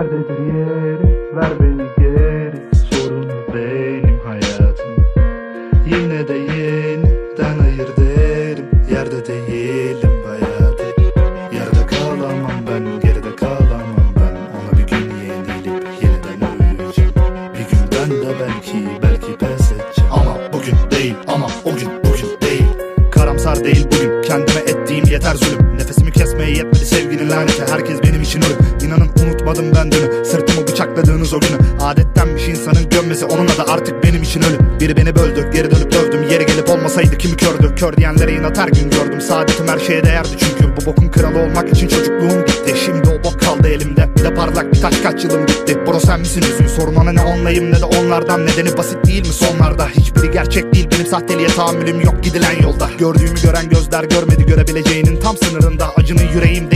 Nerededir yeri ver beni geri. Sorunu benim hayatım. Yine de yeniden ayır derim. Yerde değilim bayağıdır Yerde kalamam ben geride kalamam ben. Ona bir gün yenilip yeniden uyuyacağım Bir gün ben de belki belki pes edeceğim. Ama bugün değil ama o gün bugün değil. Karamsar değil bugün. Kendime ettiğim yeter zulüm. Nefesimi kesmeye yetmedi sevginin laneti. Herkes benim için ölüm unutmadım ben dünü Sırtımı bıçakladığınız o günü. Adettenmiş insanın gömmesi. Onunla da artık benim için ölüm Biri beni böldü geri dönüp dövdüm. Yeri gelip olmasaydı kimi kördü? Kör diyenlere inat her gün gördüm. Saadetim her şeye değerdi çünkü. Bu bokun kralı olmak için çocukluğum gitti. Şimdi o bok kaldı elimde. Bir de parlak bir taş kaç yılım gitti. Bro sen misin üzün sorun ona ne onlayım ne de onlardan. Nedeni basit değil mi sonlarda? Hiçbiri gerçek değil. Benim sahteliğe tahammülüm yok gidilen yolda. Gördüğümü gören gözler görmedi. Görebileceğinin tam sınırında. Acının yüreğim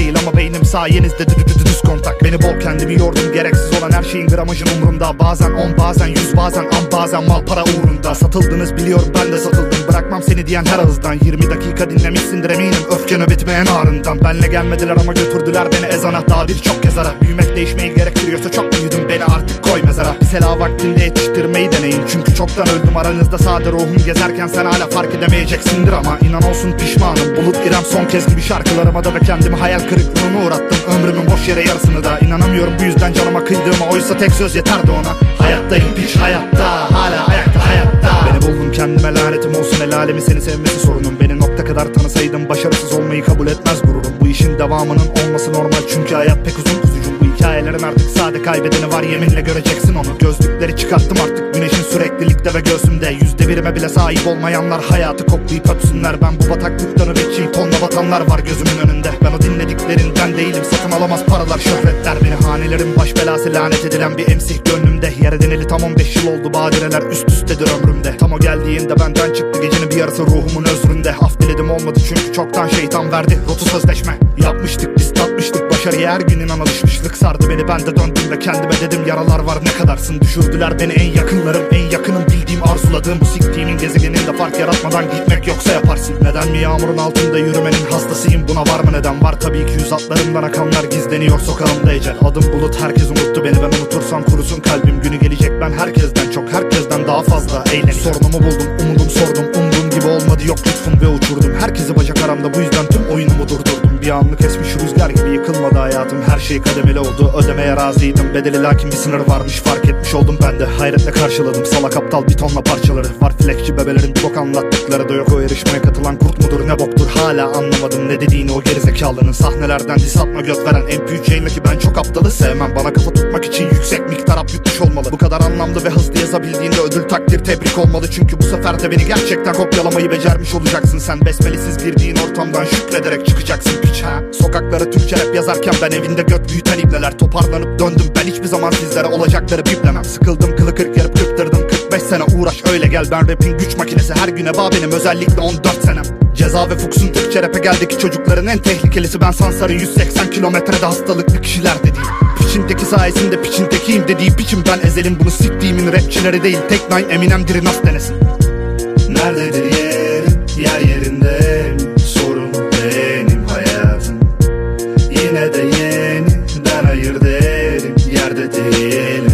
sayenizde dü dü dü düz kontak. Beni bol kendimi yordum gereksiz olan her şeyin gramajın umrumda Bazen on bazen yüz bazen an bazen mal para uğrunda. Satıldınız biliyorum ben de satıldım. Bırakmam seni diyen her ağızdan. 20 dakika dinlemişsindir eminim. Öfke nöbetime en ağrından. Benle gelmediler ama götürdüler beni. Ezana Daha birçok kez ara Büyümek değişmeyi gerektiriyorsa çok büyüdüm Beni artık koy mezara. Bir sela vaktinde yetiştirmeyi deneyin. Çünkü çoktan öldüm aranızda sade ruhum gezerken Sen hala fark edemeyeceksindir ama inan olsun pişmanım. Bulut İrem son kez gibi şarkılarıma da Ve kendimi hayal kırıklığına uğrattım. Ömrümün boş yere yarısını da inanamıyorum. Bu yüzden canıma kıydığıma Oysa tek söz yeterdi ona. Hayattayım piç hayatta Hala ayakta hayatta. Beni buldum kendime lanetim olsun. El alemi seni sevmesi sorunum. Beni nokta kadar tanısaydım başarısız olmayı kabul etmez gururum. Bu işin devamının olması normal çünkü hayat pek uzun Bu hikayelerin artık sade kaybedeni var yeminle göreceksin onu. Gözlükleri çıkarttım artık güneşin süreklilikte ve göğsümde. Yüzde birime bile sahip olmayanlar hayatı koklayıp öpsünler. Ben bu bataklıkta nöbetçiyim tonla batanlar var gözümün önünde. Ben o dinlediklerinden değilim satın alamaz paralar şöhretler. Beni hanelerin baş belası lanet edilen bir emsih gönlümde. Yer edineli tam 15 yıl oldu badireler üst üstedir ömrümde. Tam o geldiğinde benden çıktı gecenin bir yarısı ruhumun özründe. Af diledim olmadı çünkü çoktan şeytan verdi rotu sözleşme Yapmıştık biz tatmıştık başarıya her gün inan alışmışlık sardı beni. Ben de döndüm ve kendime dedim yaralar var ne kadarsın? Düşürdüler beni en yakınlarım en yakınım. Bildiğim arzuladığım Bu siktiğimin gezegeninde fark yaratmadan gitmek yoksa yaparsın. Neden mi yağmurun altında yürümenin hastasıyım? Buna var mı neden? Var tabii ki yüz atlarımdan akanlar gizleniyor sokağımda ecel Adım bulut herkes unuttu beni. Ben unutursam kurusun kalbim. Günü gelecek ben herkesten çok herkesten daha fazla eğleneceğim Sorunumu buldum umudum sordum. Umduğum gibi olmadı yok lütfum ve uçurdum. Herkesi bacak aramda bu yüzden tüm oyunumu durdurdum Bir anlık esmiş rüzgar gibi yıkılmadı hayatım. Her şey kademeli oldu. Ödemeye razıydım. Bedeli lakin bir sınır varmış. Fark etmiş oldum ben de. Hayretle karşıladım. Salak aptal bir tonla parçaları. Var flekçi bebelerin bok anlattıkları da yok. O yarışmaya katılan kurt mudur ne boktur? Hala anlamadım ne dediğini o gerizekalının. Sahnelerden dis atma göt veren MP3 yayınla ki ben çok aptalı sevmem. Bana kafa tutmak için yüksek miktar ap yutmuş olmalı. Bu kadar anlamlı ve hızlı yazabildiğinde ödül takdir tebrik olmalı. Çünkü bu sefer de beni gerçekten kopyalamayı becermiş olacaksın. Sen besmelesiz girdiğin ortamdan şükrederek çıkacaksın piç ha? Sokakları Türkçe rap yazarken ben evinde göt büyüten ibneler. Toparlanıp döndüm ben hiçbir zaman sizlere olacakları biplemem. Sıkıldım kılı kırk yarıp kırptırdım 45 sene uğraş öyle gel. Ben rapin güç makinesi her güne bağ benim özellikle 14 senem. Ceza ve Fuchs'un Türkçe rap'e geldeki çocukların en tehlikelisi. Ben Sansar'ın 180 kilometrede hastalıklı kişiler dediği Piçin teki sayesinde piçin tekiyim dediği biçim Ben ezelim bunu siktiğimin rapçileri değil. Tek Nine Eminem'dir nas denesin. Nerededir Yine de yeniden ayırt derim Yerde değilim